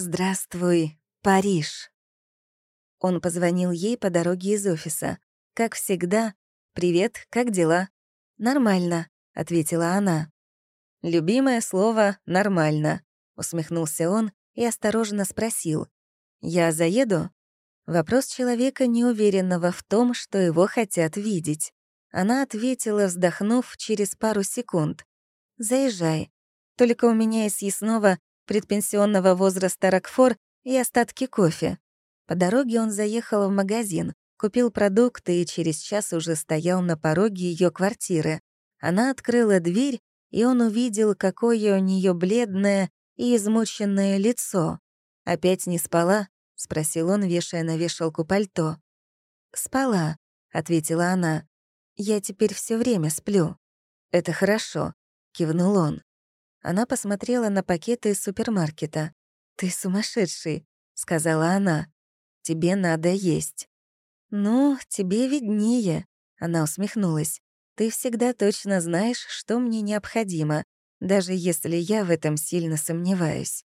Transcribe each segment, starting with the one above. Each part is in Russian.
«Здравствуй, Париж». Он позвонил ей по дороге из офиса. Как всегда, «Привет, как дела?» «Нормально», — ответила она. «Любимое слово «нормально», — усмехнулся он и осторожно спросил. «Я заеду?» Вопрос человека, неуверенного в том, что его хотят видеть. Она ответила, вздохнув через пару секунд. «Заезжай. Только у меня из съестного предпенсионного возраста Рокфор и остатки кофе». По дороге он заехал в магазин, купил продукты и через час уже стоял на пороге ее квартиры. Она открыла дверь, и он увидел, какое у нее бледное и измученное лицо. «Опять не спала?» — спросил он, вешая на вешалку пальто. «Спала», — ответила она. «Я теперь все время сплю». «Это хорошо», — кивнул он. Она посмотрела на пакеты из супермаркета. «Ты сумасшедший», — сказала она. «Тебе надо есть». «Ну, тебе виднее», — она усмехнулась. «Ты всегда точно знаешь, что мне необходимо, даже если я в этом сильно сомневаюсь».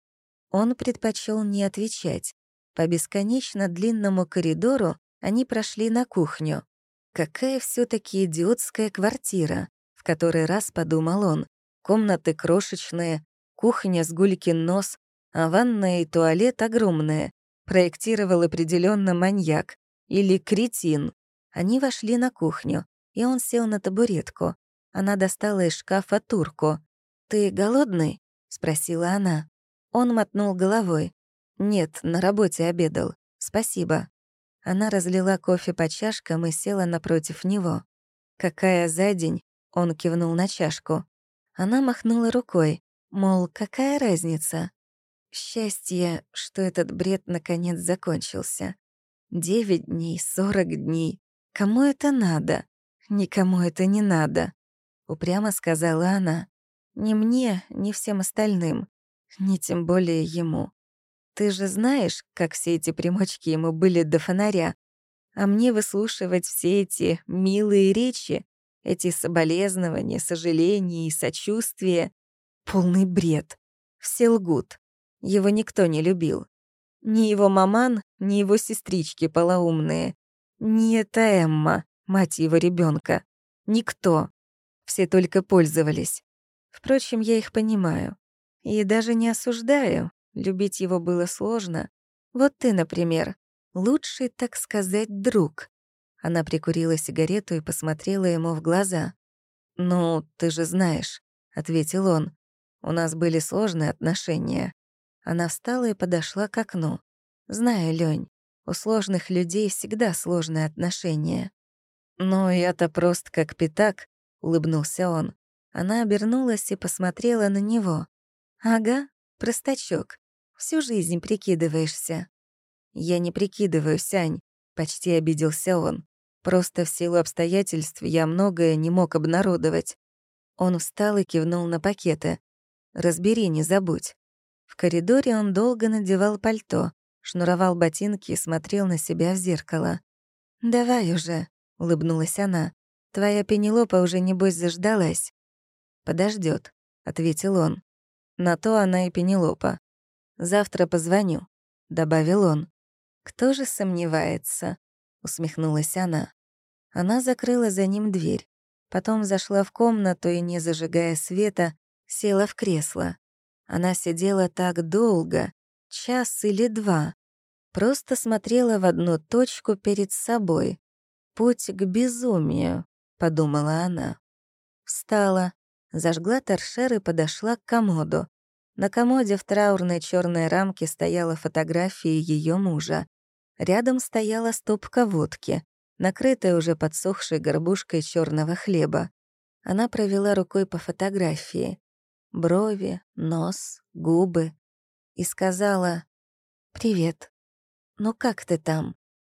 Он предпочел не отвечать. По бесконечно длинному коридору они прошли на кухню. Какая все таки идиотская квартира, в который раз подумал он. Комнаты крошечные, кухня с гулькин нос, а ванная и туалет огромные. Проектировал определенно маньяк. Или кретин. Они вошли на кухню, и он сел на табуретку. Она достала из шкафа турку. «Ты голодный?» — спросила она. Он мотнул головой. «Нет, на работе обедал. Спасибо». Она разлила кофе по чашкам и села напротив него. «Какая за день?» — он кивнул на чашку. Она махнула рукой, мол, какая разница? Счастье, что этот бред наконец закончился. Девять дней, сорок дней. Кому это надо? Никому это не надо. Упрямо сказала она. Ни мне, ни всем остальным. Ни тем более ему. Ты же знаешь, как все эти примочки ему были до фонаря. А мне выслушивать все эти милые речи, эти соболезнования, сожаления и сочувствия — полный бред. Все лгут. Его никто не любил. Ни его маман, ни его сестрички полоумные. Ни эта Эмма, мать его ребенка. Никто. Все только пользовались. Впрочем, я их понимаю. И даже не осуждаю. Любить его было сложно. Вот ты, например. Лучший, так сказать, друг. Она прикурила сигарету и посмотрела ему в глаза. «Ну, ты же знаешь», — ответил он. «У нас были сложные отношения. Она встала и подошла к окну. «Знаю, Лёнь, у сложных людей всегда сложные отношения». «Но я-то прост как пятак», — улыбнулся он. Она обернулась и посмотрела на него. «Ага, простачок. Всю жизнь прикидываешься». «Я не прикидываюсь, Ань», — почти обиделся он. «Просто в силу обстоятельств я многое не мог обнародовать». Он встал и кивнул на пакеты. «Разбери, не забудь». В коридоре он долго надевал пальто, шнуровал ботинки и смотрел на себя в зеркало. «Давай уже», — улыбнулась она. «Твоя Пенелопа уже, небось, заждалась». Подождет, ответил он. На то она и Пенелопа. «Завтра позвоню», — добавил он. «Кто же сомневается?» — усмехнулась она. Она закрыла за ним дверь, потом зашла в комнату и, не зажигая света, села в кресло. Она сидела так долго, час или два, просто смотрела в одну точку перед собой. «Путь к безумию», — подумала она. Встала, зажгла торшер и подошла к комоду. На комоде в траурной черной рамке стояла фотография ее мужа. Рядом стояла стопка водки, накрытая уже подсохшей горбушкой черного хлеба. Она провела рукой по фотографии брови, нос, губы и сказала «Привет. Ну как ты там?»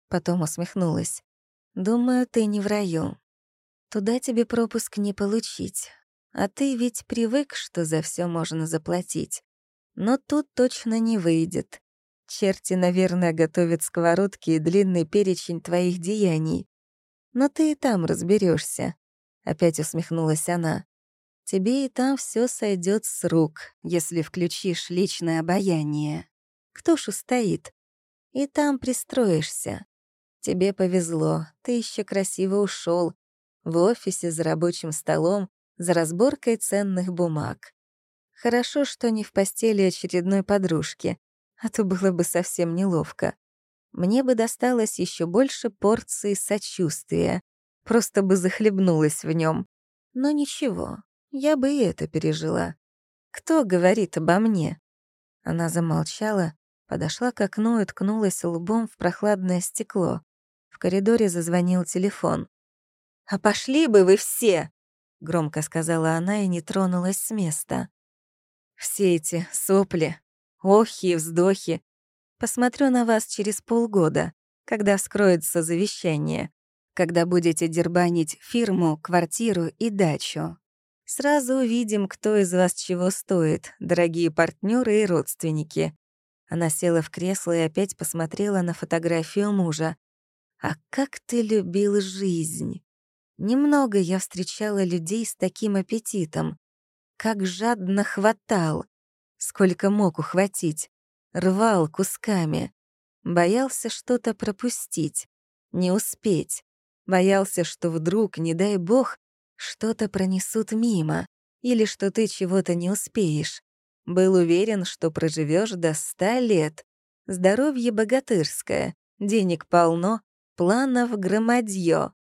Потом усмехнулась. «Думаю, ты не в раю. Туда тебе пропуск не получить. А ты ведь привык, что за все можно заплатить. Но тут точно не выйдет. Черти, наверное, готовят сковородки и длинный перечень твоих деяний. Но ты и там разберешься. Опять усмехнулась она тебе и там все сойдет с рук, если включишь личное обаяние. Кто ж устоит? И там пристроишься. Тебе повезло, ты еще красиво ушел в офисе за рабочим столом, за разборкой ценных бумаг. Хорошо, что не в постели очередной подружки, а то было бы совсем неловко. Мне бы досталось еще больше порций сочувствия, просто бы захлебнулась в нем. Но ничего, я бы и это пережила. Кто говорит обо мне? Она замолчала, подошла к окну и ткнулась лбом в прохладное стекло. В коридоре зазвонил телефон. «А пошли бы вы все!» — громко сказала она и не тронулась с места. «Все эти сопли, охи и вздохи. Посмотрю на вас через полгода, когда вскроется завещание, когда будете дербанить фирму, квартиру и дачу. Сразу увидим, кто из вас чего стоит, дорогие партнеры и родственники». Она села в кресло и опять посмотрела на фотографию мужа. «А как ты любил жизнь!» Немного я встречала людей с таким аппетитом. Как жадно хватал, сколько мог ухватить, рвал кусками. Боялся что-то пропустить, не успеть. Боялся, что вдруг, не дай бог, что-то пронесут мимо или что ты чего-то не успеешь. Был уверен, что проживешь до ста лет. Здоровье богатырское, денег полно, планов громадье.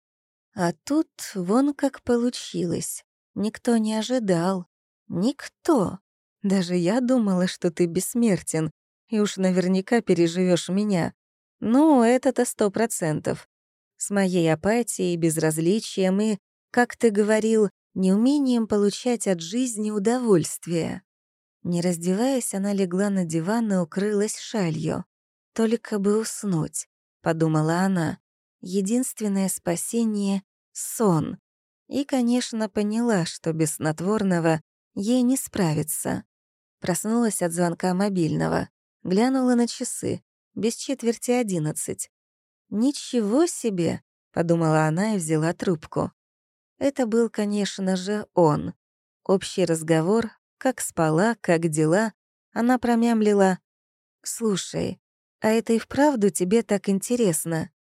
А тут вон как получилось. Никто не ожидал. Никто. Даже я думала, что ты бессмертен, и уж наверняка переживешь меня. Ну, это-то сто процентов. С моей апатией, безразличием и, как ты говорил, неумением получать от жизни удовольствие. Не раздеваясь, она легла на диван и укрылась шалью. «Только бы уснуть», — подумала она. «Единственное спасение сон. И, конечно, поняла, что без снотворного ей не справиться. Проснулась от звонка мобильного, глянула на часы, без четверти одиннадцать. «Ничего себе!» — подумала она и взяла трубку. Это был, конечно же, он. Общий разговор, как спала, как дела. Она промямлила. «Слушай, а это и вправду тебе так интересно?»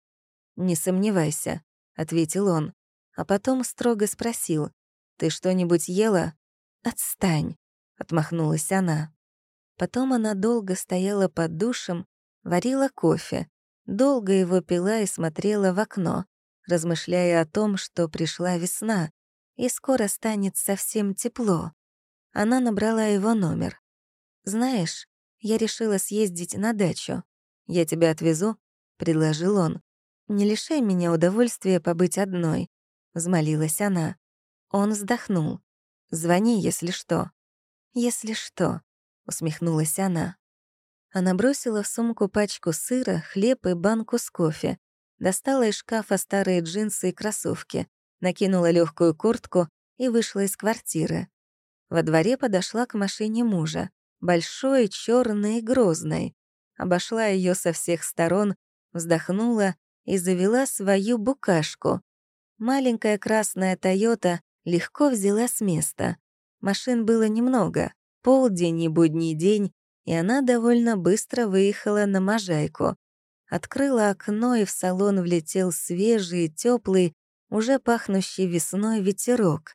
«Не сомневайся», — ответил он а потом строго спросил, «Ты что-нибудь ела?» «Отстань», — отмахнулась она. Потом она долго стояла под душем, варила кофе, долго его пила и смотрела в окно, размышляя о том, что пришла весна, и скоро станет совсем тепло. Она набрала его номер. «Знаешь, я решила съездить на дачу. Я тебя отвезу», — предложил он. «Не лишай меня удовольствия побыть одной взмолилась она. Он вздохнул. «Звони, если что». «Если что», — усмехнулась она. Она бросила в сумку пачку сыра, хлеб и банку с кофе, достала из шкафа старые джинсы и кроссовки, накинула легкую куртку и вышла из квартиры. Во дворе подошла к машине мужа, большой, черной и грозной. Обошла ее со всех сторон, вздохнула и завела свою букашку, Маленькая красная «Тойота» легко взяла с места. Машин было немного, полдень и будний день, и она довольно быстро выехала на Можайку. Открыла окно, и в салон влетел свежий, теплый, уже пахнущий весной ветерок.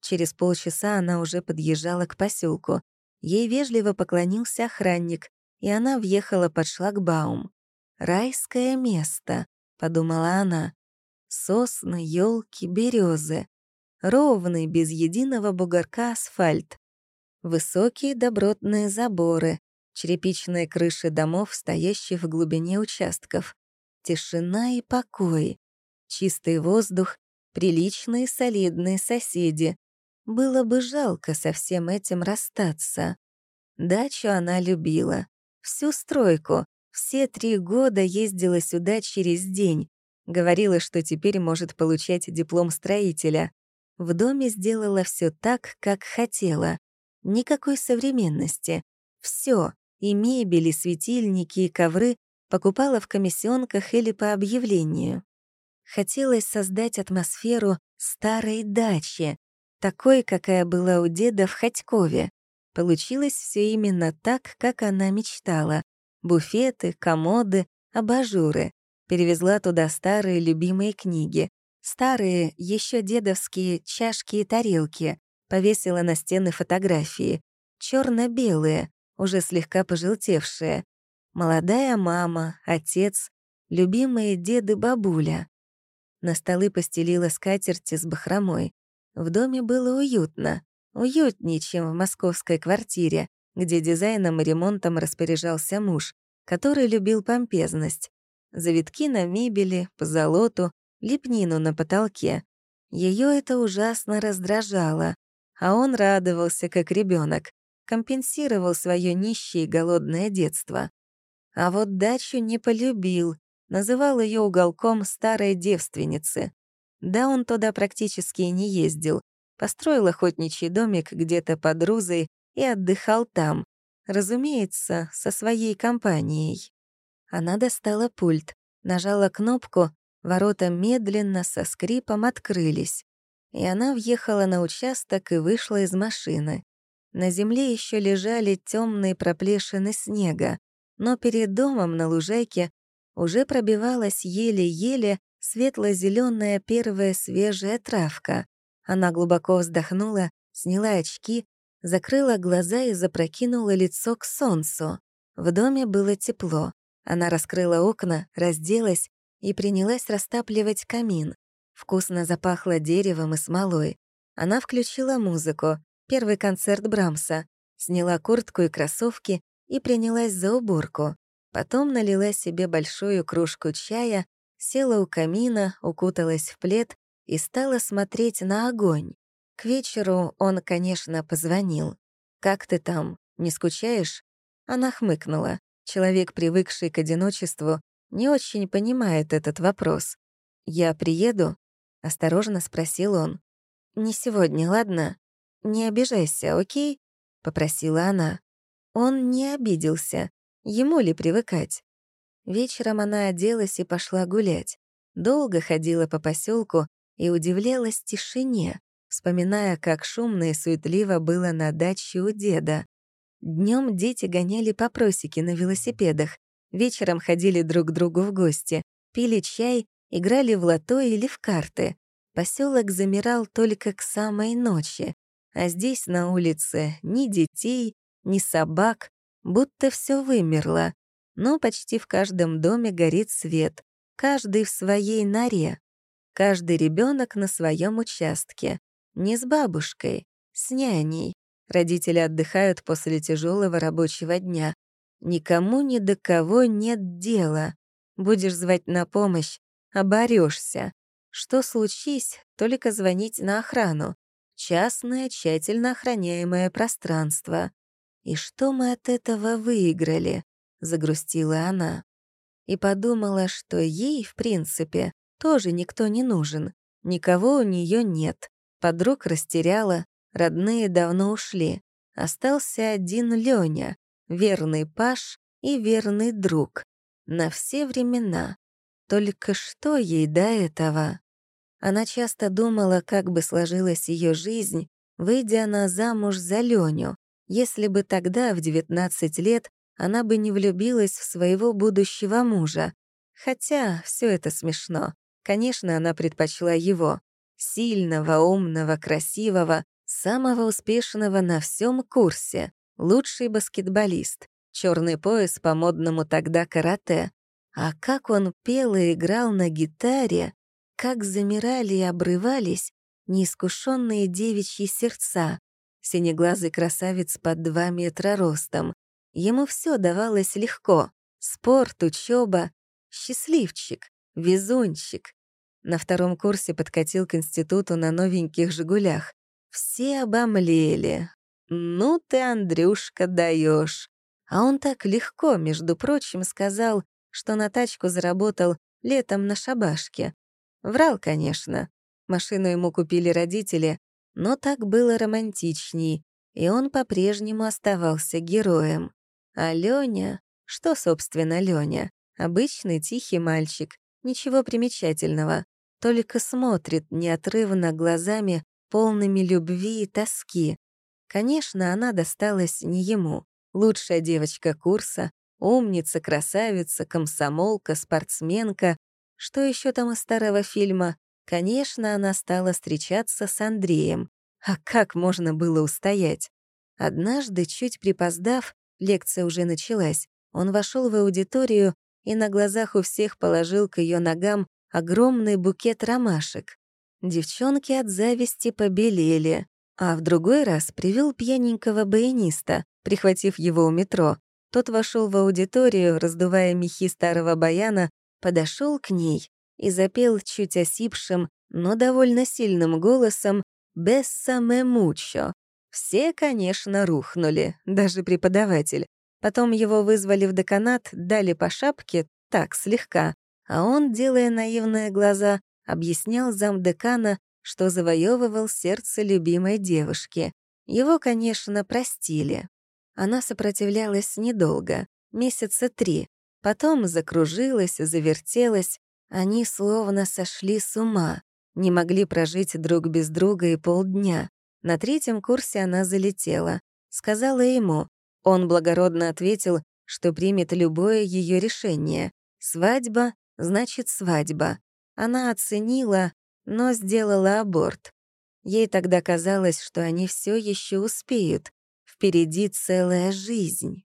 Через полчаса она уже подъезжала к поселку. Ей вежливо поклонился охранник, и она въехала под шлагбаум. «Райское место», — подумала она сосны, елки, березы, ровный, без единого бугорка асфальт, высокие добротные заборы, черепичные крыши домов, стоящих в глубине участков, тишина и покой, чистый воздух, приличные солидные соседи. Было бы жалко со всем этим расстаться. Дачу она любила. Всю стройку. Все три года ездила сюда через день, Говорила, что теперь может получать диплом строителя. В доме сделала все так, как хотела. Никакой современности. Все, и мебель, и светильники, и ковры покупала в комиссионках или по объявлению. Хотелось создать атмосферу старой дачи, такой, какая была у деда в Ходькове. Получилось все именно так, как она мечтала. буфеты, комоды, абажуры. Перевезла туда старые любимые книги, старые, еще дедовские чашки и тарелки, повесила на стены фотографии, черно белые уже слегка пожелтевшие. Молодая мама, отец, любимые деды-бабуля. На столы постелила скатерти с бахромой. В доме было уютно, уютнее, чем в московской квартире, где дизайном и ремонтом распоряжался муж, который любил помпезность. Завитки на мебели, позолоту, лепнину на потолке. Ее это ужасно раздражало, а он радовался, как ребенок, компенсировал свое нищее и голодное детство. А вот дачу не полюбил, называл ее уголком старой девственницы. Да, он туда практически и не ездил, построил охотничий домик где-то под Рузой и отдыхал там, разумеется, со своей компанией. Она достала пульт, нажала кнопку, ворота медленно со скрипом открылись, и она въехала на участок и вышла из машины. На земле еще лежали темные проплешины снега, но перед домом на лужайке уже пробивалась еле-еле светло-зеленая первая свежая травка. Она глубоко вздохнула, сняла очки, закрыла глаза и запрокинула лицо к солнцу. В доме было тепло. Она раскрыла окна, разделась и принялась растапливать камин. Вкусно запахло деревом и смолой. Она включила музыку, первый концерт Брамса, сняла куртку и кроссовки и принялась за уборку. Потом налила себе большую кружку чая, села у камина, укуталась в плед и стала смотреть на огонь. К вечеру он, конечно, позвонил. «Как ты там? Не скучаешь?» Она хмыкнула. Человек, привыкший к одиночеству, не очень понимает этот вопрос. «Я приеду?» — осторожно спросил он. «Не сегодня, ладно? Не обижайся, окей?» — попросила она. Он не обиделся. Ему ли привыкать? Вечером она оделась и пошла гулять. Долго ходила по поселку и удивлялась тишине, вспоминая, как шумно и суетливо было на даче у деда. Днем дети гоняли по просеке на велосипедах, вечером ходили друг к другу в гости, пили чай, играли в лото или в карты. Поселок замирал только к самой ночи, а здесь на улице ни детей, ни собак, будто все вымерло, но почти в каждом доме горит свет, каждый в своей норе, каждый ребенок на своем участке, не с бабушкой, с няней. Родители отдыхают после тяжелого рабочего дня. Никому ни до кого нет дела. Будешь звать на помощь, оборешься. Что случись, только звонить на охрану. Частное, тщательно охраняемое пространство. «И что мы от этого выиграли?» — загрустила она. И подумала, что ей, в принципе, тоже никто не нужен. Никого у нее нет. Подруг растеряла, родные давно ушли. Остался один Лёня, верный Паш и верный друг. На все времена. Только что ей до этого? Она часто думала, как бы сложилась ее жизнь, выйдя она замуж за Леню, если бы тогда, в 19 лет, она бы не влюбилась в своего будущего мужа. Хотя все это смешно. Конечно, она предпочла его. Сильного, умного, красивого, самого успешного на всем курсе. Лучший баскетболист. Черный пояс по модному тогда карате. А как он пел и играл на гитаре, как замирали и обрывались неискушенные девичьи сердца, Синеглазый красавец под два метра ростом. Ему все давалось легко. Спорт, учеба. Счастливчик, везунчик. На втором курсе подкатил к институту на новеньких «Жигулях». Все обомлели. «Ну ты, Андрюшка, даешь. А он так легко, между прочим, сказал, что на тачку заработал летом на шабашке. Врал, конечно. Машину ему купили родители, но так было романтичней, и он по-прежнему оставался героем. А Лёня... Что, собственно, Лёня? Обычный тихий мальчик, ничего примечательного, только смотрит неотрывно глазами, полными любви и тоски. Конечно, она досталась не ему. Лучшая девочка курса, Умница, красавица, комсомолка, спортсменка. Что еще там из старого фильма? Конечно, она стала встречаться с Андреем. А как можно было устоять? Однажды, чуть припоздав, лекция уже началась, он вошел в аудиторию и на глазах у всех положил к ее ногам огромный букет ромашек. Девчонки от зависти побелели, а в другой раз привел пьяненького баяниста, прихватив его у метро. Тот вошел в аудиторию, раздувая мехи старого баяна, подошел к ней и запел чуть осипшим, но довольно сильным голосом «Бессаме мучо». Все, конечно, рухнули, даже преподаватель. Потом его вызвали в деканат, дали по шапке, так, слегка, а он, делая наивные глаза, объяснял замдекана, что завоевывал сердце любимой девушки. Его, конечно, простили. Она сопротивлялась недолго, месяца три. Потом закружилась, завертелась. Они словно сошли с ума. Не могли прожить друг без друга и полдня. На третьем курсе она залетела. Сказала ему, он благородно ответил, что примет любое ее решение. Свадьба — значит свадьба. Она оценила, но сделала аборт. Ей тогда казалось, что они все еще успеют. Впереди целая жизнь.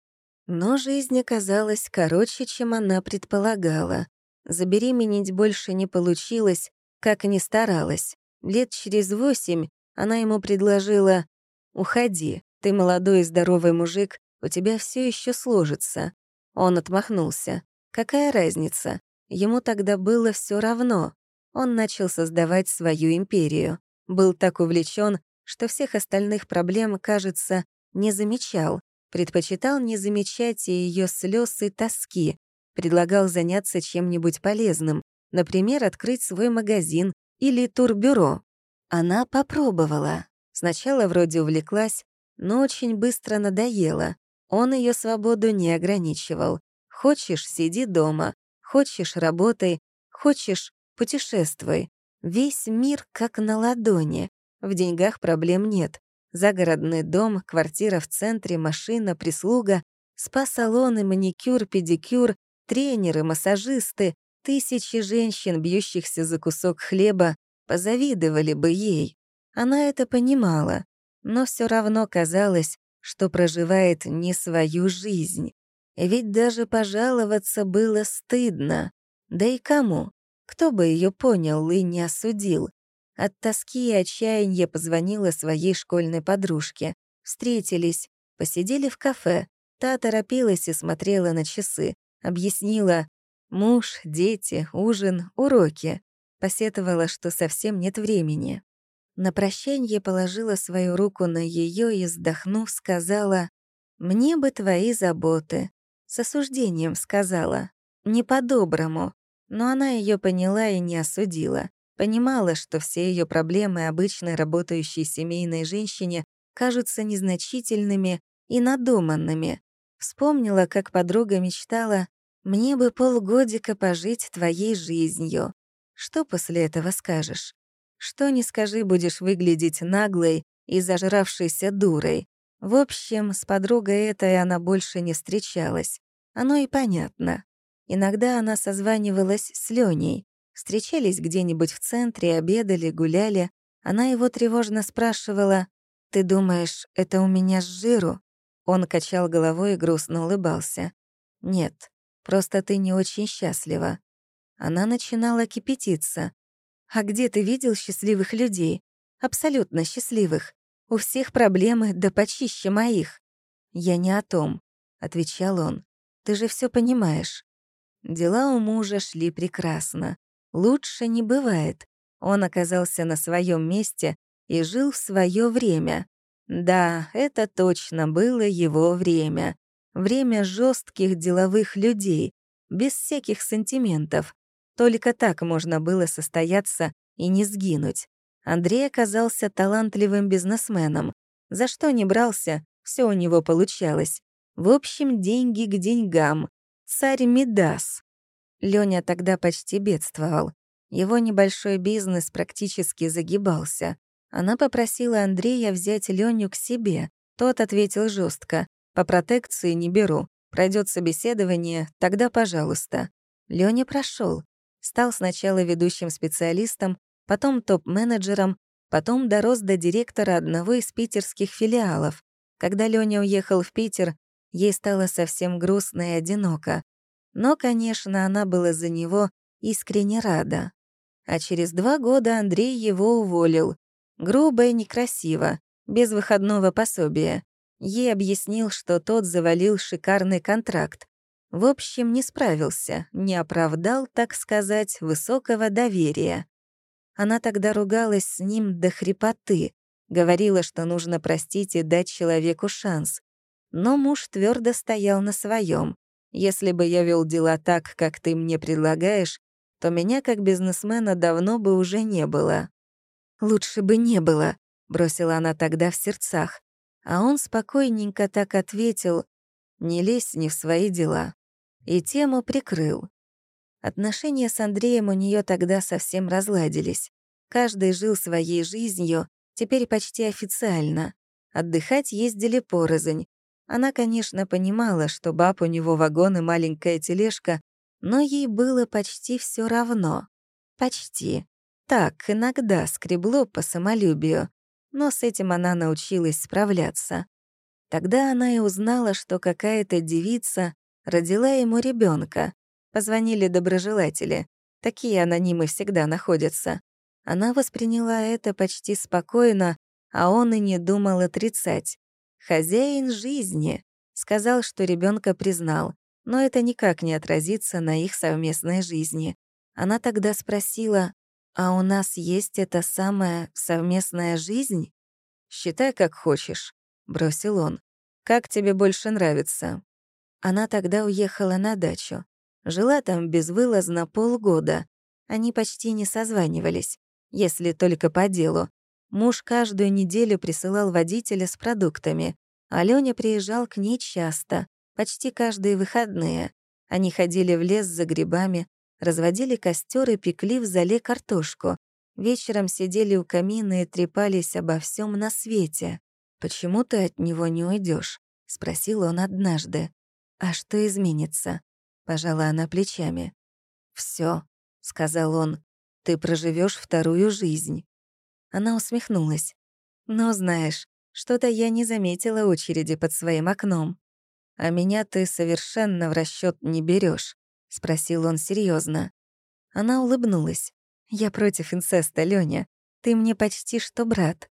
Но жизнь оказалась короче, чем она предполагала. Забеременеть больше не получилось, как ни старалась. Лет через восемь она ему предложила «Уходи, ты молодой и здоровый мужик, у тебя все еще сложится». Он отмахнулся. Какая разница? Ему тогда было все равно. Он начал создавать свою империю. Был так увлечен, что всех остальных проблем, кажется, не замечал. Предпочитал не замечать и ее слез и тоски. Предлагал заняться чем-нибудь полезным, например, открыть свой магазин или турбюро. Она попробовала. Сначала вроде увлеклась, но очень быстро надоело. Он ее свободу не ограничивал. Хочешь — сиди дома, хочешь — работай, хочешь — путешествуй. Весь мир как на ладони. В деньгах проблем нет. Загородный дом, квартира в центре, машина, прислуга, спа-салоны, маникюр, педикюр, тренеры, массажисты, тысячи женщин, бьющихся за кусок хлеба, позавидовали бы ей. Она это понимала, но все равно казалось, что проживает не свою жизнь. Ведь даже пожаловаться было стыдно. Да и кому? Кто бы ее понял и не осудил? От тоски и отчаяния позвонила своей школьной подружке. Встретились, посидели в кафе. Та торопилась и смотрела на часы. Объяснила «муж, дети, ужин, уроки». Посетовала, что совсем нет времени. На прощанье положила свою руку на ее и, вздохнув, сказала «Мне бы твои заботы». С осуждением сказала. Не по-доброму. Но она ее поняла и не осудила. Понимала, что все ее проблемы обычной работающей семейной женщине кажутся незначительными и надуманными. Вспомнила, как подруга мечтала «Мне бы полгодика пожить твоей жизнью». Что после этого скажешь? Что не скажи, будешь выглядеть наглой и зажравшейся дурой. В общем, с подругой этой она больше не встречалась. Оно и понятно. Иногда она созванивалась с Леней. Встречались где-нибудь в центре, обедали, гуляли. Она его тревожно спрашивала, «Ты думаешь, это у меня с жиру?» Он качал головой и грустно улыбался. «Нет, просто ты не очень счастлива». Она начинала кипятиться. А где ты видел счастливых людей? Абсолютно счастливых. У всех проблемы, да почище моих. Я не о том, — отвечал он. Ты же все понимаешь. Дела у мужа шли прекрасно. Лучше не бывает. Он оказался на своем месте и жил в свое время. Да, это точно было его время. Время жестких деловых людей, без всяких сантиментов, только так можно было состояться и не сгинуть. Андрей оказался талантливым бизнесменом. За что не брался, все у него получалось. В общем, деньги к деньгам. Царь Мидас. Лёня тогда почти бедствовал. Его небольшой бизнес практически загибался. Она попросила Андрея взять Леню к себе. Тот ответил жестко: «По протекции не беру. Пройдет собеседование, тогда пожалуйста. Лёня прошел. Стал сначала ведущим специалистом, потом топ-менеджером, потом дорос до директора одного из питерских филиалов. Когда Лёня уехал в Питер, ей стало совсем грустно и одиноко. Но, конечно, она была за него искренне рада. А через два года Андрей его уволил. Грубо и некрасиво, без выходного пособия. Ей объяснил, что тот завалил шикарный контракт. В общем, не справился, не оправдал, так сказать, высокого доверия. Она тогда ругалась с ним до хрипоты, говорила, что нужно простить и дать человеку шанс. Но муж твердо стоял на своем. Если бы я вел дела так, как ты мне предлагаешь, то меня как бизнесмена давно бы уже не было. Лучше бы не было, бросила она тогда в сердцах. А он спокойненько так ответил «Не лезь не в свои дела». И тему прикрыл. Отношения с Андреем у нее тогда совсем разладились. Каждый жил своей жизнью, теперь почти официально. Отдыхать ездили порознь. Она, конечно, понимала, что баб у него вагон и маленькая тележка, но ей было почти все равно. Почти. Так, иногда скребло по самолюбию, но с этим она научилась справляться. Тогда она и узнала, что какая-то девица родила ему ребенка. Позвонили доброжелатели. Такие анонимы всегда находятся. Она восприняла это почти спокойно, а он и не думал отрицать. Хозяин жизни сказал, что ребенка признал, но это никак не отразится на их совместной жизни. Она тогда спросила, «А у нас есть эта самая совместная жизнь?» «Считай, как хочешь», — бросил он. «Как тебе больше нравится?» Она тогда уехала на дачу. Жила там безвылазно полгода. Они почти не созванивались, если только по делу. Муж каждую неделю присылал водителя с продуктами. Алёня приезжал к ней часто, почти каждые выходные. Они ходили в лес за грибами, разводили костер и пекли в зале картошку. Вечером сидели у камина и трепались обо всем на свете. «Почему ты от него не уйдешь? спросил он однажды. «А что изменится?» — пожала она плечами. Все, сказал он, — «ты проживешь вторую жизнь». Она усмехнулась. «Ну, знаешь, что-то я не заметила очереди под своим окном. А меня ты совершенно в расчет не берешь, спросил он серьезно. Она улыбнулась. Я против инцеста, Лёня. Ты мне почти что брат.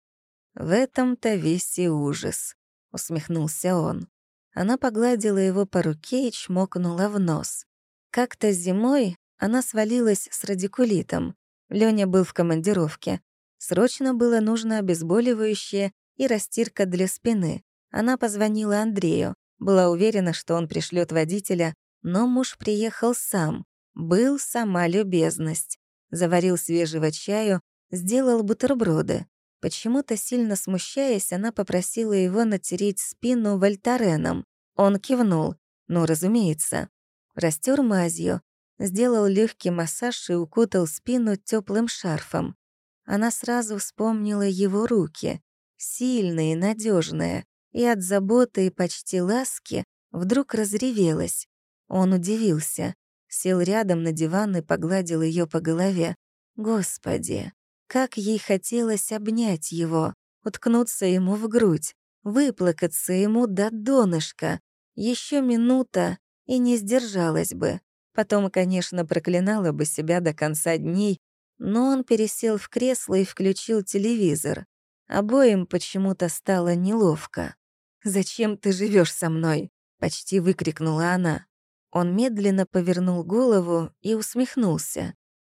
В этом-то весь и ужас, усмехнулся он. Она погладила его по руке и чмокнула в нос. Как-то зимой она свалилась с радикулитом. Лёня был в командировке. Срочно было нужно обезболивающее и растирка для спины. Она позвонила Андрею, была уверена, что он пришлет водителя, но муж приехал сам. Был сама любезность. Заварил свежего чаю, сделал бутерброды. Почему-то сильно смущаясь, она попросила его натереть спину вольтареном. Он кивнул. Ну, разумеется. Растер мазью, сделал легкий массаж и укутал спину теплым шарфом. Она сразу вспомнила его руки. Сильные, надежные, и от заботы и почти ласки вдруг разревелась. Он удивился, сел рядом на диван и погладил ее по голове. Господи, как ей хотелось обнять его, уткнуться ему в грудь, выплакаться ему до донышка. Еще минута и не сдержалась бы. Потом, конечно, проклинала бы себя до конца дней, но он пересел в кресло и включил телевизор. Обоим почему-то стало неловко. «Зачем ты живешь со мной?» — почти выкрикнула она. Он медленно повернул голову и усмехнулся.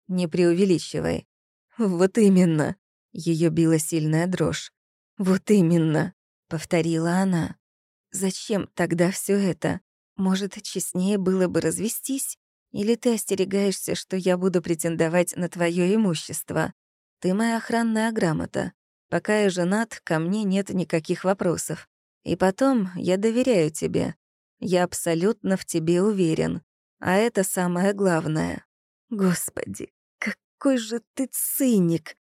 «Не преувеличивай». «Вот именно!» — ее била сильная дрожь. «Вот именно!» — повторила она. «Зачем тогда все это? Может, честнее было бы развестись? Или ты остерегаешься, что я буду претендовать на твое имущество? Ты моя охранная грамота. Пока я женат, ко мне нет никаких вопросов. И потом, я доверяю тебе. Я абсолютно в тебе уверен. А это самое главное. Господи, какой же ты циник!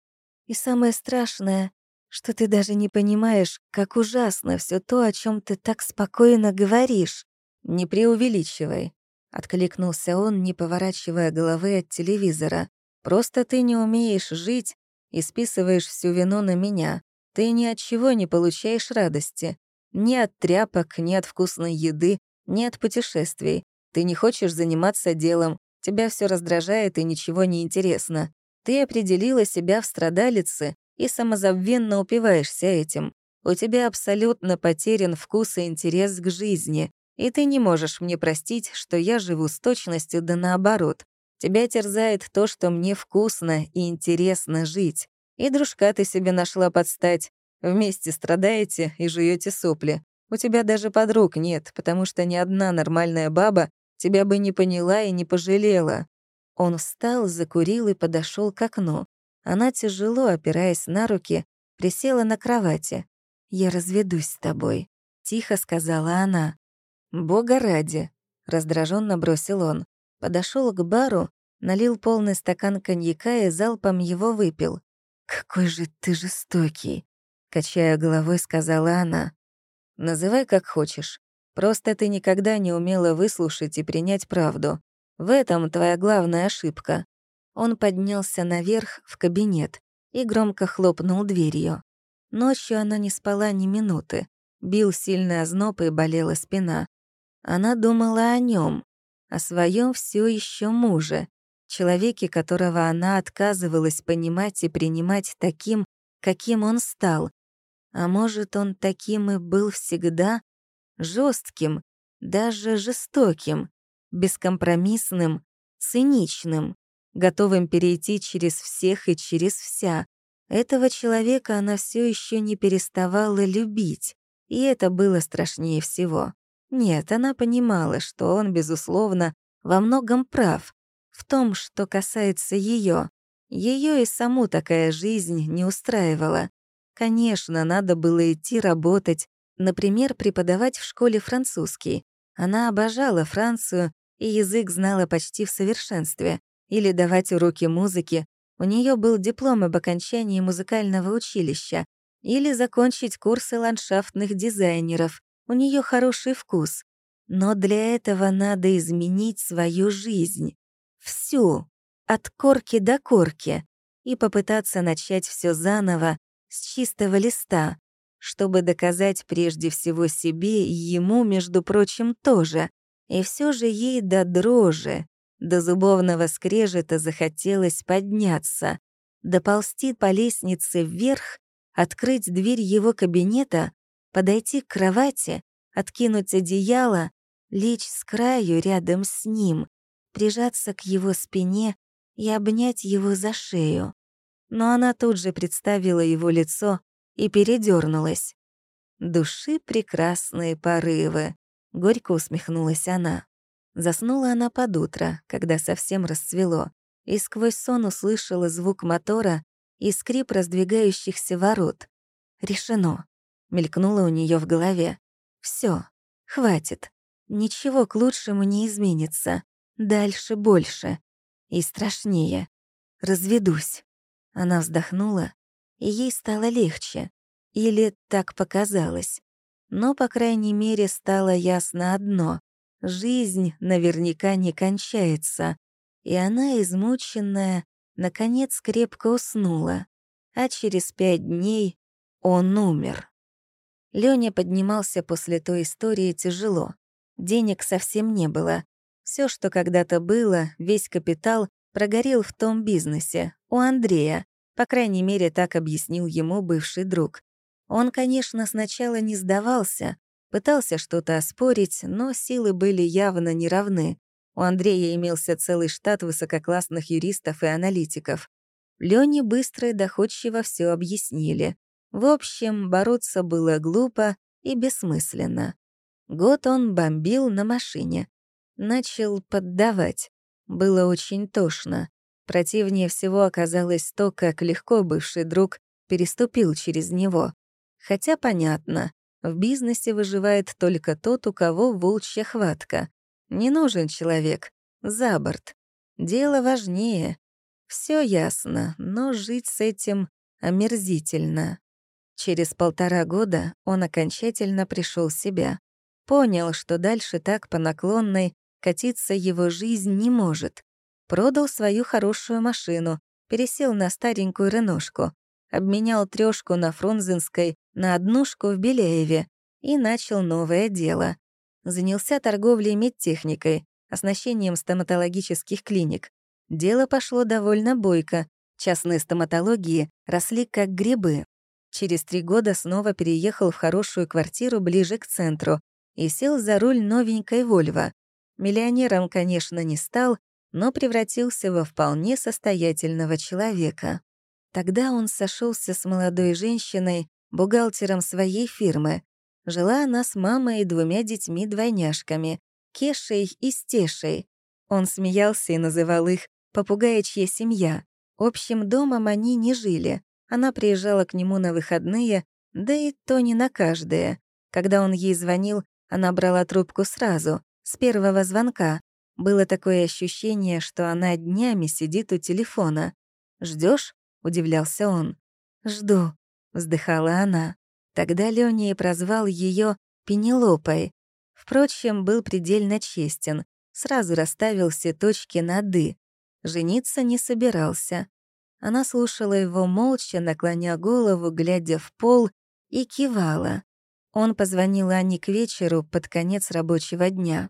И самое страшное, что ты даже не понимаешь, как ужасно все то, о чем ты так спокойно говоришь. «Не преувеличивай», — откликнулся он, не поворачивая головы от телевизора. «Просто ты не умеешь жить и списываешь всю вину на меня. Ты ни от чего не получаешь радости. Ни от тряпок, ни от вкусной еды, ни от путешествий. Ты не хочешь заниматься делом, тебя все раздражает и ничего не интересно. Ты определила себя в страдалице и самозабвенно упиваешься этим. У тебя абсолютно потерян вкус и интерес к жизни, и ты не можешь мне простить, что я живу с точностью да наоборот. Тебя терзает то, что мне вкусно и интересно жить. И дружка ты себе нашла подстать. Вместе страдаете и жуете сопли. У тебя даже подруг нет, потому что ни одна нормальная баба тебя бы не поняла и не пожалела. Он встал, закурил и подошел к окну. Она, тяжело опираясь на руки, присела на кровати. «Я разведусь с тобой», — тихо сказала она. «Бога ради», — раздраженно бросил он. Подошел к бару, налил полный стакан коньяка и залпом его выпил. «Какой же ты жестокий», — качая головой, сказала она. «Называй как хочешь. Просто ты никогда не умела выслушать и принять правду. В этом твоя главная ошибка». Он поднялся наверх в кабинет и громко хлопнул дверью. Ночью она не спала ни минуты. Бил сильный озноб и болела спина. Она думала о нем, о своем все еще муже, человеке, которого она отказывалась понимать и принимать таким, каким он стал. А может, он таким и был всегда? жестким, даже жестоким, бескомпромиссным, циничным, готовым перейти через всех и через вся. Этого человека она все еще не переставала любить, и это было страшнее всего. Нет, она понимала, что он, безусловно, во многом прав в том, что касается ее. Ее и саму такая жизнь не устраивала. Конечно, надо было идти работать, например, преподавать в школе французский. Она обожала Францию и язык знала почти в совершенстве. Или давать уроки музыки. У нее был диплом об окончании музыкального училища. Или закончить курсы ландшафтных дизайнеров. У нее хороший вкус. Но для этого надо изменить свою жизнь. Всю. От корки до корки. И попытаться начать все заново, с чистого листа, чтобы доказать прежде всего себе и ему, между прочим, тоже. И все же ей до дрожи, до зубовного скрежета захотелось подняться, доползти по лестнице вверх, открыть дверь его кабинета, подойти к кровати, откинуть одеяло, лечь с краю рядом с ним, прижаться к его спине и обнять его за шею. Но она тут же представила его лицо и передернулась. Души прекрасные порывы. Горько усмехнулась она. Заснула она под утро, когда совсем расцвело, и сквозь сон услышала звук мотора и скрип раздвигающихся ворот. «Решено», — мелькнуло у нее в голове. Все, хватит. Ничего к лучшему не изменится. Дальше больше. И страшнее. Разведусь». Она вздохнула, и ей стало легче. Или так показалось. Но, по крайней мере, стало ясно одно — жизнь наверняка не кончается, и она, измученная, наконец крепко уснула, а через пять дней он умер. Лёня поднимался после той истории тяжело. Денег совсем не было. Все, что когда-то было, весь капитал, прогорел в том бизнесе, у Андрея. По крайней мере, так объяснил ему бывший друг. Он, конечно, сначала не сдавался, пытался что-то оспорить, но силы были явно неравны. У Андрея имелся целый штат высококлассных юристов и аналитиков. Лёне быстро и доходчиво все объяснили. В общем, бороться было глупо и бессмысленно. Год он бомбил на машине. Начал поддавать. Было очень тошно. Противнее всего оказалось то, как легко бывший друг переступил через него. Хотя понятно, в бизнесе выживает только тот, у кого волчья хватка. Не нужен человек. За борт. Дело важнее. Все ясно, но жить с этим омерзительно. Через полтора года он окончательно пришел в себя. Понял, что дальше так по наклонной катиться его жизнь не может. Продал свою хорошую машину, пересел на старенькую реношку, обменял трёшку на Фрунзенской на однушку в Беляеве и начал новое дело. Занялся торговлей медтехникой, оснащением стоматологических клиник. Дело пошло довольно бойко. Частные стоматологии росли как грибы. Через три года снова переехал в хорошую квартиру ближе к центру и сел за руль новенькой «Вольво». Миллионером, конечно, не стал, но превратился во вполне состоятельного человека. Тогда он сошелся с молодой женщиной, бухгалтером своей фирмы. Жила она с мамой и двумя детьми-двойняшками, Кешей и Стешей. Он смеялся и называл их «попугаячья семья». Общим домом они не жили. Она приезжала к нему на выходные, да и то не на каждое. Когда он ей звонил, она брала трубку сразу, с первого звонка. Было такое ощущение, что она днями сидит у телефона. Ждешь? удивлялся он. «Жду», — вздыхала она. Тогда Лёня и прозвал ее Пенелопой. Впрочем, был предельно честен, сразу расставил все точки над «и». Жениться не собирался. Она слушала его молча, наклоня голову, глядя в пол, и кивала. Он позвонил Анне к вечеру под конец рабочего дня.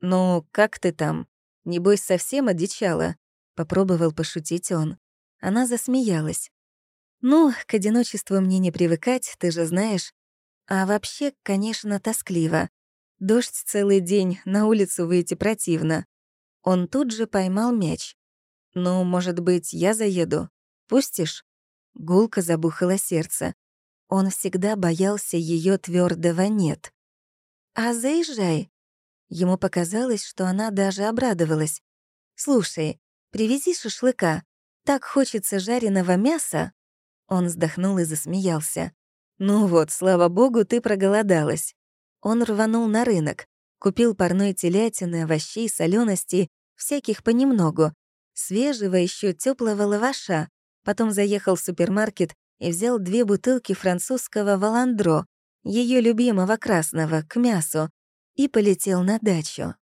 «Ну, как ты там? Небось, совсем одичала?» — попробовал пошутить он. Она засмеялась. «Ну, к одиночеству мне не привыкать, ты же знаешь. А вообще, конечно, тоскливо. Дождь целый день, на улицу выйти противно». Он тут же поймал мяч. «Ну, может быть, я заеду? Пустишь?» Гулко забухало сердце. Он всегда боялся ее твердого «нет». «А заезжай». Ему показалось, что она даже обрадовалась. «Слушай, привези шашлыка. Так хочется жареного мяса!» Он вздохнул и засмеялся. «Ну вот, слава богу, ты проголодалась». Он рванул на рынок, купил парной телятины, овощей, соленостей, всяких понемногу, свежего еще теплого лаваша, потом заехал в супермаркет и взял две бутылки французского валандро, ее любимого красного, к мясу, и полетел на дачу.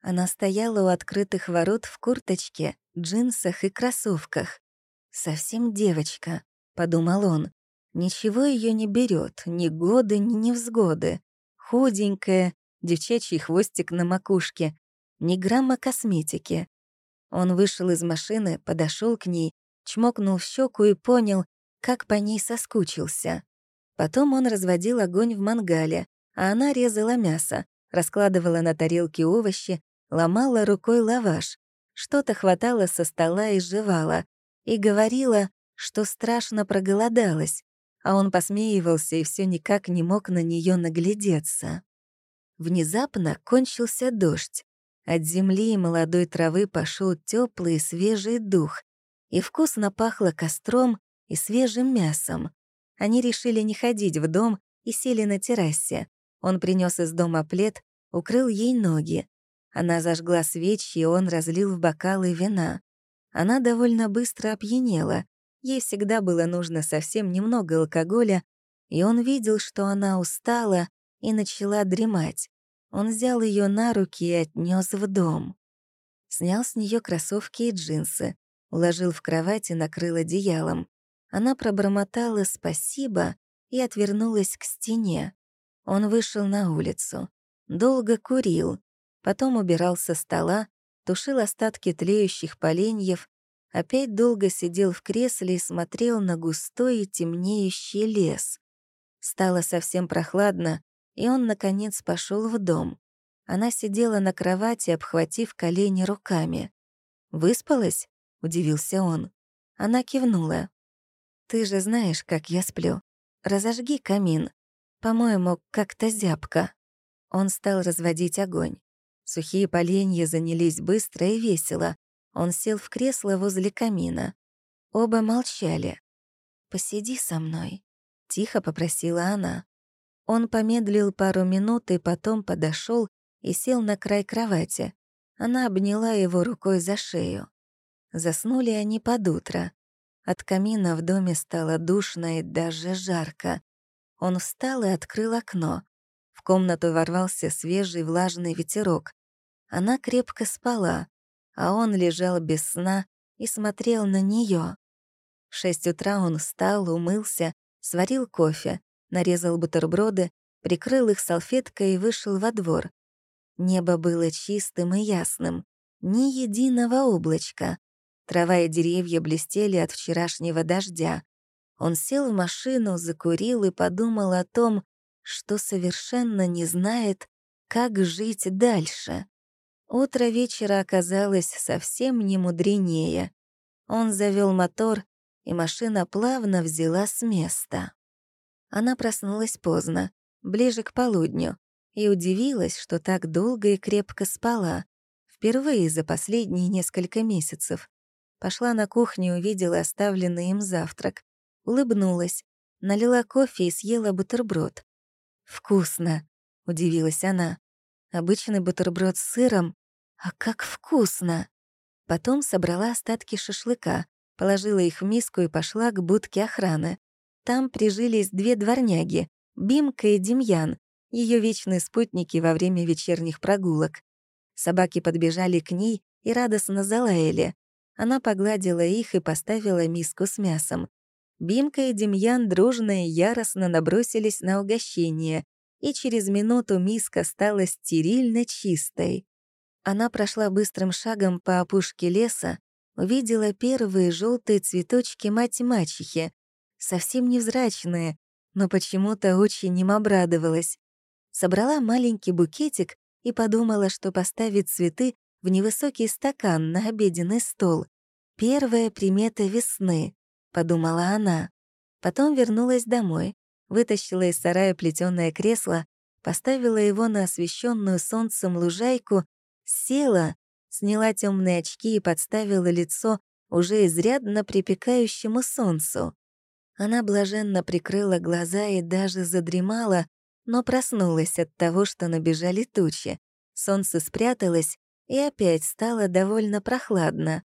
Она стояла у открытых ворот в курточке, джинсах и кроссовках. «Совсем девочка», — подумал он. Ничего ее не берет, ни годы, ни невзгоды. Худенькая, девчачий хвостик на макушке, ни грамма косметики. Он вышел из машины, подошел к ней, чмокнул щеку и понял, как по ней соскучился. Потом он разводил огонь в мангале, а она резала мясо, раскладывала на тарелке овощи, ломала рукой лаваш, что-то хватала со стола и жевала, и говорила, что страшно проголодалась, а он посмеивался и все никак не мог на нее наглядеться. Внезапно кончился дождь. От земли и молодой травы пошел теплый свежий дух, и вкусно пахло костром и свежим мясом. Они решили не ходить в дом и сели на террасе. Он принес из дома плед, укрыл ей ноги, она зажгла свечи, и он разлил в бокалы вина. Она довольно быстро опьянела. Ей всегда было нужно совсем немного алкоголя, и он видел, что она устала и начала дремать. Он взял ее на руки и отнес в дом. Снял с нее кроссовки и джинсы, уложил в кровать и накрыл одеялом. Она пробормотала «спасибо» и отвернулась к стене. Он вышел на улицу. Долго курил, потом убирал со стола, тушил остатки тлеющих поленьев, опять долго сидел в кресле и смотрел на густой и темнеющий лес. Стало совсем прохладно, и он, наконец, пошел в дом. Она сидела на кровати, обхватив колени руками. «Выспалась?» — удивился он. Она кивнула. «Ты же знаешь, как я сплю. Разожги камин. По-моему, как-то зябко». Он стал разводить огонь. Сухие поленья занялись быстро и весело. Он сел в кресло возле камина. Оба молчали. «Посиди со мной», — тихо попросила она. Он помедлил пару минут и потом подошел и сел на край кровати. Она обняла его рукой за шею. Заснули они под утро. От камина в доме стало душно и даже жарко. Он встал и открыл окно комнату ворвался свежий влажный ветерок. Она крепко спала, а он лежал без сна и смотрел на нее. В шесть утра он встал, умылся, сварил кофе, нарезал бутерброды, прикрыл их салфеткой и вышел во двор. Небо было чистым и ясным, ни единого облачка. Трава и деревья блестели от вчерашнего дождя. Он сел в машину, закурил и подумал о том, что совершенно не знает, как жить дальше. Утро вечера оказалось совсем не мудренее. Он завел мотор, и машина плавно взяла с места. Она проснулась поздно, ближе к полудню, и удивилась, что так долго и крепко спала, впервые за последние несколько месяцев. Пошла на кухню и увидела оставленный им завтрак. Улыбнулась, налила кофе и съела бутерброд. «Вкусно!» — удивилась она. «Обычный бутерброд с сыром? А как вкусно!» Потом собрала остатки шашлыка, положила их в миску и пошла к будке охраны. Там прижились две дворняги — Бимка и Демьян, ее вечные спутники во время вечерних прогулок. Собаки подбежали к ней и радостно залаяли. Она погладила их и поставила миску с мясом. Бимка и Демьян дружно и яростно набросились на угощение, и через минуту миска стала стерильно чистой. Она прошла быстрым шагом по опушке леса, увидела первые желтые цветочки мать-мачехи, совсем невзрачные, но почему-то очень им обрадовалась. Собрала маленький букетик и подумала, что поставит цветы в невысокий стакан на обеденный стол. Первая примета весны подумала она. Потом вернулась домой, вытащила из сарая плетёное кресло, поставила его на освещенную солнцем лужайку, села, сняла темные очки и подставила лицо уже изрядно припекающему солнцу. Она блаженно прикрыла глаза и даже задремала, но проснулась от того, что набежали тучи. Солнце спряталось, и опять стало довольно прохладно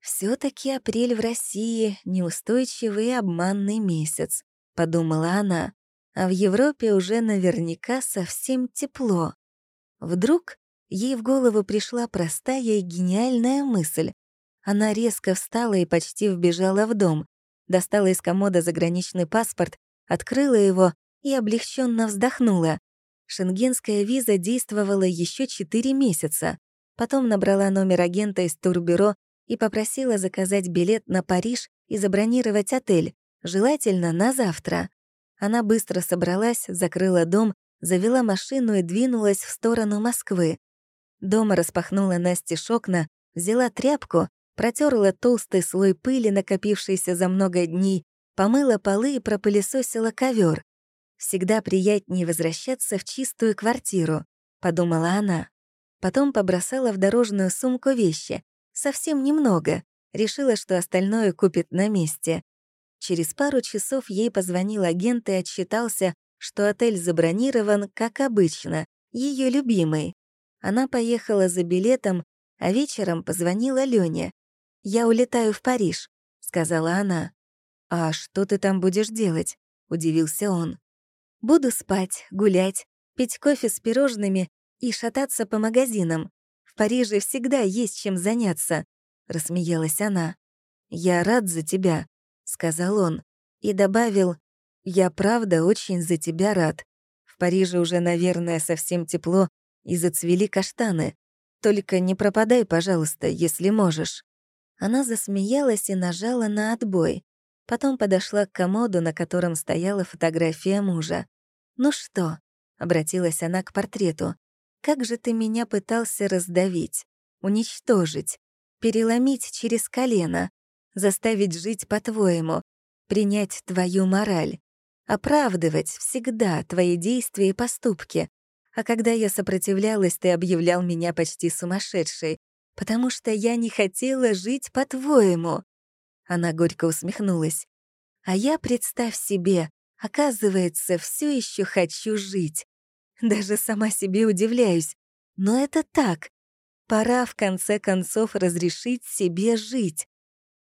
все таки апрель в России — неустойчивый и обманный месяц», — подумала она. «А в Европе уже наверняка совсем тепло». Вдруг ей в голову пришла простая и гениальная мысль. Она резко встала и почти вбежала в дом, достала из комода заграничный паспорт, открыла его и облегченно вздохнула. Шенгенская виза действовала еще четыре месяца. Потом набрала номер агента из турбюро и попросила заказать билет на Париж и забронировать отель, желательно на завтра. Она быстро собралась, закрыла дом, завела машину и двинулась в сторону Москвы. Дома распахнула Насте окна, взяла тряпку, протерла толстый слой пыли, накопившийся за много дней, помыла полы и пропылесосила ковер. Всегда приятнее возвращаться в чистую квартиру, подумала она. Потом побросала в дорожную сумку вещи, Совсем немного. Решила, что остальное купит на месте. Через пару часов ей позвонил агент и отчитался, что отель забронирован, как обычно, ее любимый. Она поехала за билетом, а вечером позвонила Лёне. «Я улетаю в Париж», — сказала она. «А что ты там будешь делать?» — удивился он. «Буду спать, гулять, пить кофе с пирожными и шататься по магазинам. В Париже всегда есть чем заняться», — рассмеялась она. «Я рад за тебя», — сказал он, и добавил, «Я правда очень за тебя рад. В Париже уже, наверное, совсем тепло, и зацвели каштаны. Только не пропадай, пожалуйста, если можешь». Она засмеялась и нажала на отбой. Потом подошла к комоду, на котором стояла фотография мужа. «Ну что?» — обратилась она к портрету. Как же ты меня пытался раздавить, уничтожить, переломить через колено, заставить жить по-твоему, принять твою мораль, оправдывать всегда твои действия и поступки. А когда я сопротивлялась, ты объявлял меня почти сумасшедшей, потому что я не хотела жить по-твоему. Она горько усмехнулась. А я, представь себе, оказывается, все еще хочу жить. Даже сама себе удивляюсь. Но это так. Пора в конце концов разрешить себе жить.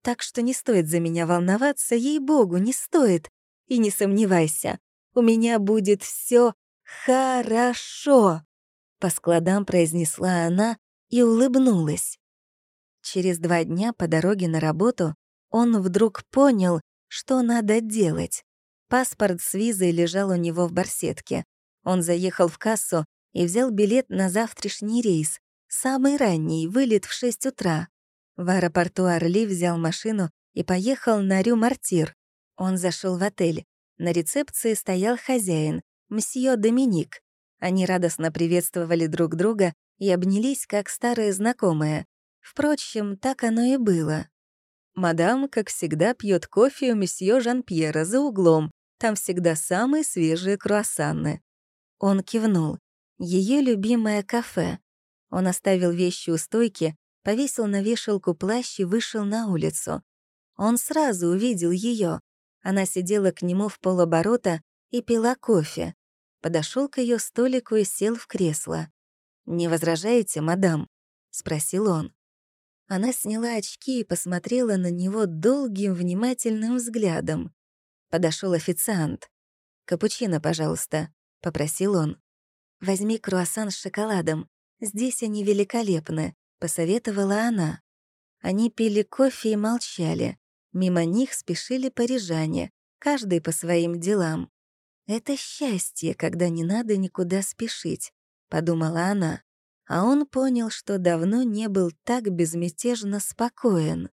Так что не стоит за меня волноваться, ей-богу, не стоит. И не сомневайся, у меня будет все «Хорошо!» — по складам произнесла она и улыбнулась. Через два дня по дороге на работу он вдруг понял, что надо делать. Паспорт с визой лежал у него в барсетке. Он заехал в кассу и взял билет на завтрашний рейс, самый ранний, вылет в 6 утра. В аэропорту Орли взял машину и поехал на Рю-Мартир. Он зашел в отель. На рецепции стоял хозяин, мсье Доминик. Они радостно приветствовали друг друга и обнялись, как старые знакомые. Впрочем, так оно и было. Мадам, как всегда, пьет кофе у месье Жан-Пьера за углом. Там всегда самые свежие круассаны. Он кивнул. Ее любимое кафе. Он оставил вещи у стойки, повесил на вешалку плащ и вышел на улицу. Он сразу увидел ее. Она сидела к нему в полоборота и пила кофе. Подошел к ее столику и сел в кресло. «Не возражаете, мадам?» — спросил он. Она сняла очки и посмотрела на него долгим, внимательным взглядом. Подошел официант. «Капучино, пожалуйста», — попросил он. «Возьми круассан с шоколадом. Здесь они великолепны», — посоветовала она. Они пили кофе и молчали. Мимо них спешили парижане, каждый по своим делам. «Это счастье, когда не надо никуда спешить», — подумала она а он понял, что давно не был так безмятежно спокоен.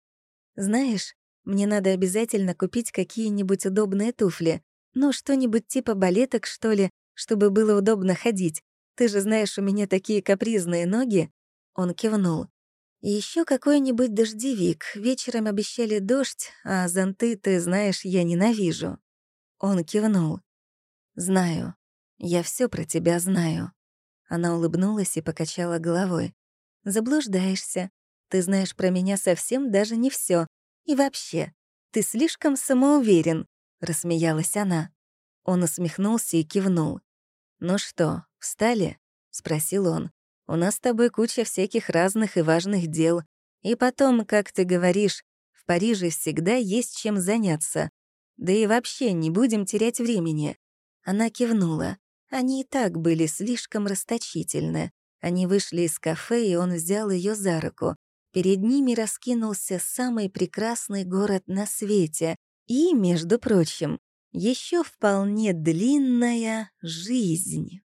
«Знаешь, мне надо обязательно купить какие-нибудь удобные туфли. Ну, что-нибудь типа балеток, что ли, чтобы было удобно ходить. Ты же знаешь, у меня такие капризные ноги». Он кивнул. Еще какой-нибудь дождевик. Вечером обещали дождь, а зонты, ты знаешь, я ненавижу». Он кивнул. «Знаю. Я все про тебя знаю». Она улыбнулась и покачала головой. «Заблуждаешься. Ты знаешь про меня совсем даже не все. И вообще, ты слишком самоуверен», — рассмеялась она. Он усмехнулся и кивнул. «Ну что, встали?» — спросил он. «У нас с тобой куча всяких разных и важных дел. И потом, как ты говоришь, в Париже всегда есть чем заняться. Да и вообще не будем терять времени». Она кивнула. Они и так были слишком расточительны. Они вышли из кафе, и он взял ее за руку. Перед ними раскинулся самый прекрасный город на свете и, между прочим, еще вполне длинная жизнь.